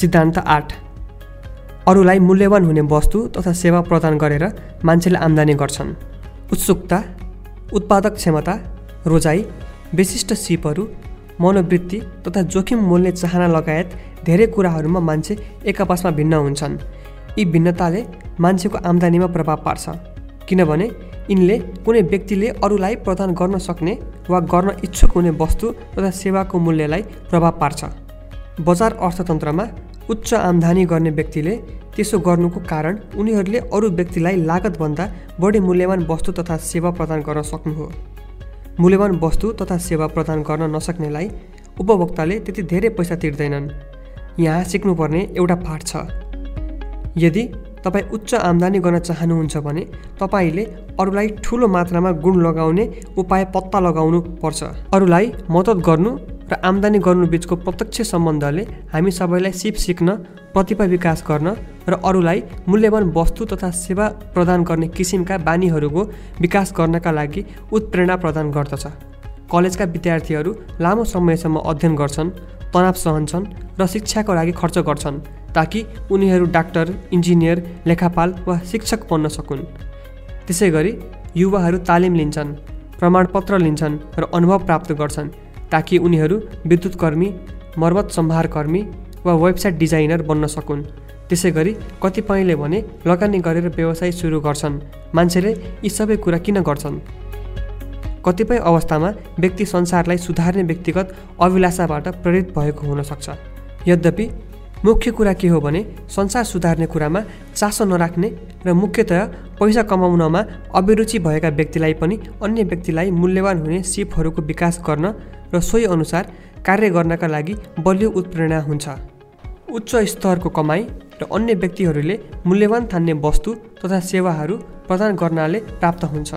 सिद्धान्त आठ। अरूलाई मूल्यवान हुने वस्तु तथा सेवा प्रदान गरेर मान्छेले आम्दानी गर्छन्। उत्सुकता उत्पादक क्षमता रोजाइ विशिष्ट सिपहरू मनोवृत्ति तथा जोखिम मोल्ने चाहना लगायत धेरै कुराहरूमा मान्छे एक आपसमा भिन्न हुन्छन्। यी भिन्नताले मान्छेको आम्दानीमा प्रभाव पार्छ। किनभने यिनले कुनै व्यक्तिले अरूलाई प्रदान गर्न सक्ने वा गर्न इच्छुक हुने वस्तु तथा सेवाको मूल्यलाई प्रभाव पार्छ। बजार अर्थतन्त्रमा उच्च आम्दानी गर्ने व्यक्तिले त्यसो गर्नुको कारण उनीहरूले अरू व्यक्तिलाई लागतभन्दा बढी मूल्यवान वस्तु तथा सेवा प्रदान गर्न सक्नु हो। मूल्यवान वस्तु तथा सेवा प्रदान गर्न नसक्नेलाई उपभोक्ताले त्यति धेरै पैसा तिर्दैनन्। यहाँ सिक्नुपर्ने एउटा पाठ छ। यदि तपाईँ उच्च आम्दानी गर्न चाहनुहुन्छ भने तपाईँले अरूलाई ठुलो मात्रामा गुण लगाउने उपाय पत्ता लगाउनु पर्छ अरूलाई मद्दत गर्नु र आम्दानी गर्नु बिचको प्रत्यक्ष सम्बन्धले हामी सबैलाई सिप सिक्न प्रतिभा विकास गर्न र अरूलाई मूल्यवान वस्तु तथा सेवा प्रदान गर्ने किसिमका बानीहरूको विकास गर्नका लागि उत्प्रेरणा प्रदान गर्दछ। कलेजका विद्यार्थीहरू लामो समयसम्म अध्ययन गर्छन् तनाव सहन्छन् र शिक्षाको लागि खर्च गर्छन् ताकि उनीहरू डाक्टर इन्जिनियर लेखापाल वा शिक्षक बन्न सकुन्। त्यसै गरी युवाहरू तालिम लिन्छन् प्रमाणपत्र लिन्छन् र अनुभव प्राप्त गर्छन्। ताकि उनीहरू विद्युत कर्मी मर्मत सम्भारकर्मी वा वेबसाइट डिजाइनर बन्न सकुन्। त्यसै गरी कतिपयले भने लगानी गरेर व्यवसाय सुरु गर्छन्। मान्छेले यी सबै कुरा किन गर्छन्? कतिपय अवस्थामा व्यक्ति संसारलाई सुधार्ने व्यक्तिगत अभिलाषाबाट प्रेरित भएको हुनसक्छ यद्यपि मुख्य कुरा के हो भने संसार सुधार्ने कुरामा चासो नराख्ने र मुख्यतया पैसा कमाउनमा अभिरुचि भएका व्यक्तिलाई पनि अन्य व्यक्तिलाई मूल्यवान हुने सिपहरूको विकास गर्न र सोही अनुसार कार्य गर्नका लागि बलियो उत्प्रेरणा हुन्छ। उच्च स्तरको कमाई र अन्य व्यक्तिहरूले मूल्यवान ठान्ने वस्तु तथा सेवाहरू प्रदान गर्नाले प्राप्त हुन्छ।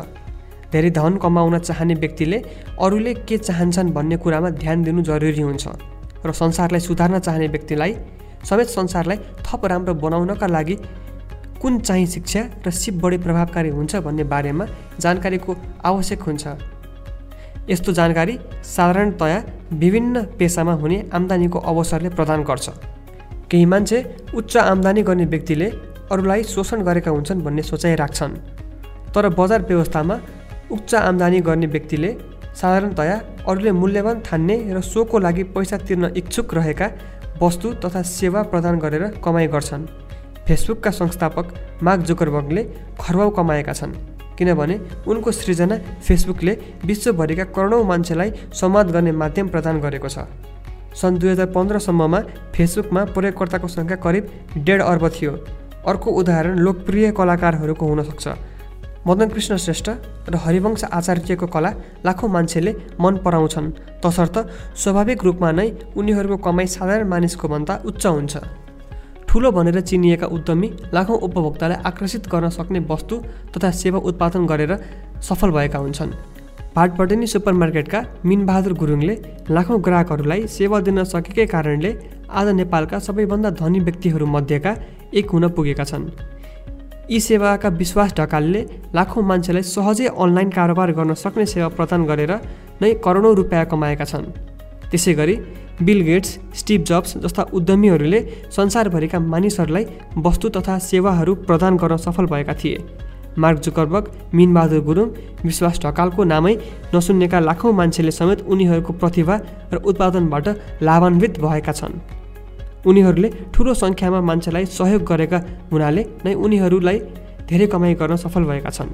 धेरै धन कमाउन चाहने व्यक्तिले अरूले के चाहन्छन् भन्ने कुरामा ध्यान दिनु जरुरी हुन्छ र संसारलाई सुधार्न चाहने व्यक्तिलाई समेत संसारलाई थप राम्रो बनाउनका लागि कुन चाहिँ शिक्षा र सिप बढी प्रभावकारी हुन्छ भन्ने बारेमा जानकारीको आवश्यक हुन्छ। यस्तो जानकारी साधारणतया विभिन्न पेसामा हुने आम्दानीको अवसरले प्रदान गर्छ। केही मान्छे उच्च आम्दानी गर्ने व्यक्तिले अरूलाई शोषण गरेका हुन्छन् भन्ने सोचाइ राख्छन्। तर बजार व्यवस्थामा उच्च आम्दानी गर्ने व्यक्तिले साधारणतया अरूले मूल्यवान ठान्ने र सोको लागि पैसा तिर्न इच्छुक रहेका वस्तु तथा सेवा प्रदान गरेर कमाइ गर्छन्। फेसबुकका संस्थापक मार्क जुकरबर्गले खर्बाउ कमाएका छन्। किनभने उनको सृजना फेसबुकले विश्वभरिका करोडौँ मान्छेलाई संवाद गर्ने माध्यम प्रदान गरेको छ। सन् दुई हजार पन्ध्रसम्ममा फेसबुकमा प्रयोगकर्ताको सङ्ख्या करिब डेढ अर्ब थियो। अर्को उदाहरण लोकप्रिय कलाकारहरूको हुनसक्छ। मदन कृष्ण श्रेष्ठ र हरिवंश आचार्यको कला लाखौँ मान्छेले मन पराउँछन्। तसर्थ स्वाभाविक रूपमा नै उनीहरूको कमाइ साधारण मानिसको भन्दा उच्च हुन्छ। ठुलो भनेर चिनिएका उद्यमी लाखौँ उपभोक्तालाई आकर्षित गर्न सक्ने वस्तु तथा सेवा उत्पादन गरेर सफल भएका हुन्छन्। भाटपटेनी सुपरमार्केटका मिनबहादुर गुरुङले लाखौँ ग्राहकहरूलाई सेवा दिन सकेकै कारणले आज नेपालका सबैभन्दा धनी व्यक्तिहरूमध्येका एक हुन पुगेका छन्। यी सेवाका विश्वास ढकालले लाखौँ मान्छेलाई सहजै अनलाइन कारोबार गर्न सक्ने सेवा प्रदान गरेर नै करोडौँ रुपियाँ कमाएका छन्। त्यसै गरी बिल गेट्स स्टिभ जब्स जस्ता उद्यमीहरूले संसारभरिका मानिसहरूलाई वस्तु तथा सेवाहरू प्रदान गर्न सफल भएका थिए। मार्क जुकरबर्ग मिनबहादुर गुरुङ विश्वास ढकालको नामै नसुन्नेका लाखौँ मान्छेले समेत उनीहरूको प्रतिभा र उत्पादनबाट लाभान्वित भएका छन्। उनीहरूले ठुलो सङ्ख्यामा मान्छेलाई सहयोग गरेका हुनाले नै उनीहरूलाई धेरै कमाइ गर्न सफल भएका छन्।